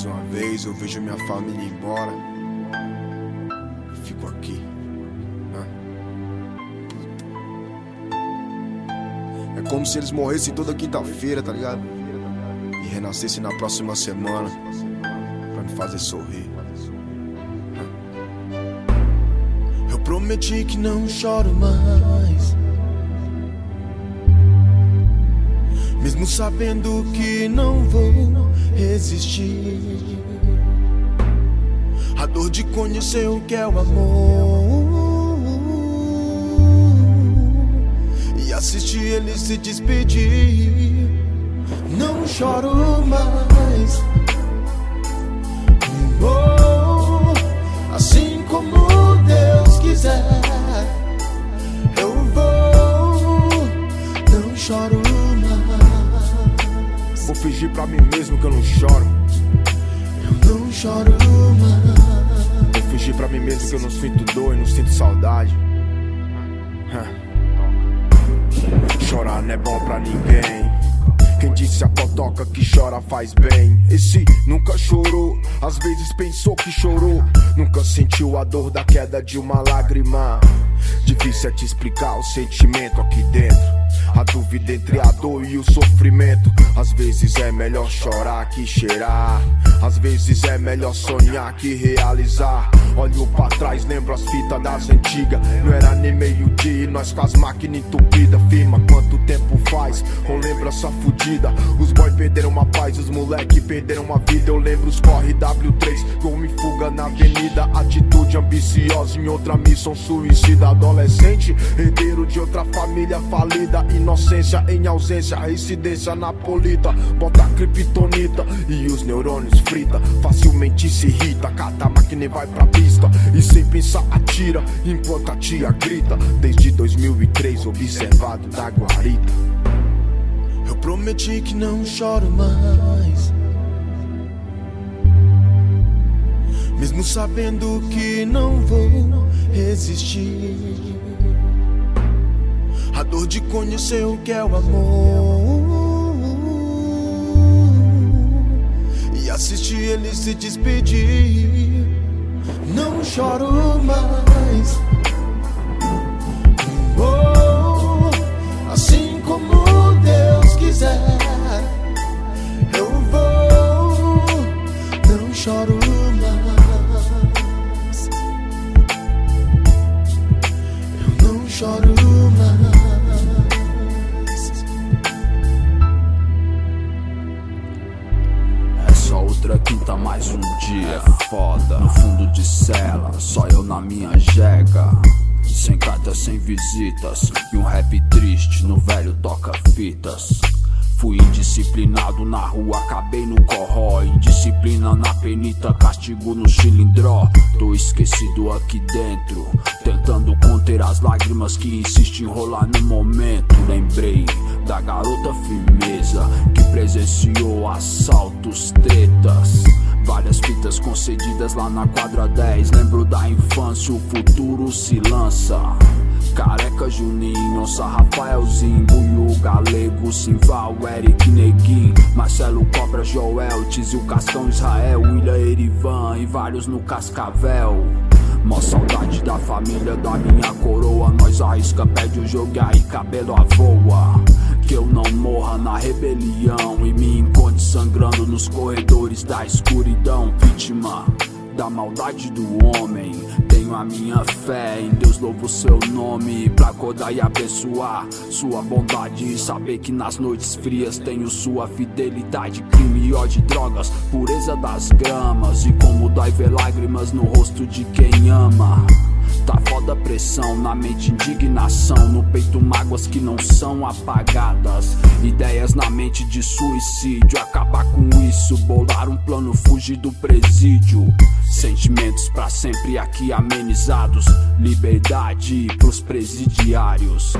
Mais uma vez eu vejo minha família embora. E fico aqui. né? É como se eles morressem toda quinta-feira, tá ligado? E renascessem na próxima semana. Pra me fazer sorrir. Eu prometi que não choro mais. Sabendo que não vou resistir. A dor de conhecer o que é o amor. E assistir ele se despedir. Não choro mais. Oh, assim como Deus quiser. Fingir pra mim mesmo que eu não choro. Eu não choro mais. Vou fingir pra mim mesmo que eu não sinto dor e não sinto saudade. Chorar não é bom pra ninguém. Quem disse a cotoca que chora faz bem? Esse nunca chorou, às vezes pensou que chorou. Nunca sentiu a dor da queda de uma lágrima. Difícil é te explicar o sentimento aqui dentro. A dúvida entre a dor e o sofrimento. Às vezes é melhor chorar que cheirar. Às vezes é melhor sonhar que realizar. Olho pra trás, lembro as fitas das antigas. Não era nem meio-dia e nós com as máquinas entupidas. Firma quanto tempo faz, com lembrança fudida. Os boys perderam a paz, os moleque perderam a vida. Eu lembro os corre W3, gol me fuga na avenida. Atitude ambiciosa em outra missão suicida. Adolescente, herdeiro de outra família falida. Inocência em ausência, residência napolita. Bota kryptonita e os neurônios frita. Facilmente se irrita, cata a máquina vai pra pista. E sem pensar atira, enquanto a tia grita. Desde 2003, observado da guarita. Eu prometi que não choro mais. Mesmo sabendo que não vou resistir. Dor de conhecer o que é o amor. E assistir ele se despedir. Não choro mais. Oh, assim como Deus quiser. Eu vou, não choro mais. Eu não choro um dia. É foda. No fundo de cela, só eu na minha jega. Sem cartas, sem visitas. E um rap triste no velho toca-fitas. Fui indisciplinado na rua, acabei no corró. Indisciplina na penita, castigo no cilindró. Tô esquecido aqui dentro, tentando conter as lágrimas que insistem em rolar no momento. Lembrei da garota firmeza que presenciou assaltos, tretas. Concedidas lá na quadra 10. Lembro da infância, o futuro se lança. Careca Juninho, Onça Rafaelzinho, Buiu, Galego, Simval, Eric Neguin, Marcelo Cobra, Joel, Tizio Cascão, Israel, William Erivan e vários no Cascavel. Mó saudade da família, da minha coroa. Nós arrisca, pede o jogo e aí cabelo a voa. Que eu não morra na rebelião e me encontre sangrando nos corredores da escuridão. Vítima da maldade do homem. Tenho a minha fé em Deus, louvo seu nome pra acordar e abençoar sua bondade. E saber que nas noites frias tenho sua fidelidade. Crime, ódio, drogas, pureza das gramas. E como dói ver lágrimas no rosto de quem ama. Tá foda a pressão, na mente indignação, no peito mágoas que não são apagadas. Ideias na mente de suicídio, acabar com isso, bolar um plano, fugir do presídio. Sentimentos pra sempre aqui amenizados, liberdade pros presidiários.